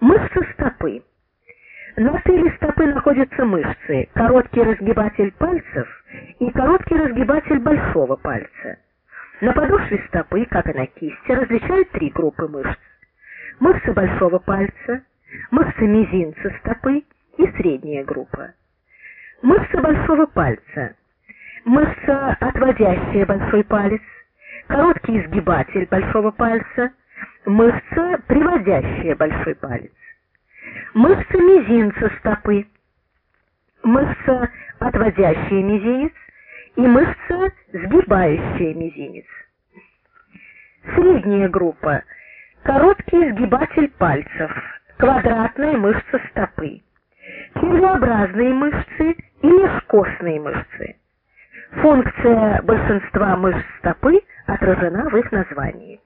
Мышцы стопы. На тыле стопы находятся мышцы, короткий разгибатель пальцев и короткий разгибатель большого пальца. На подошве стопы, как и на кисти, различают три группы мышц. Мышцы большого пальца, мышцы мизинца стопы и средняя группа. Мышца большого пальца. Мышца, отводящая большой палец, короткий изгибатель большого пальца, мышца, приводящая большой палец. Мышца мизинца стопы, мышца, отводящая мизинец и мышца, сгибающая мизинец. Средняя группа – короткий сгибатель пальцев, квадратная мышца стопы, червеобразные мышцы и межкостные мышцы. Функция большинства мышц стопы отражена в их названии.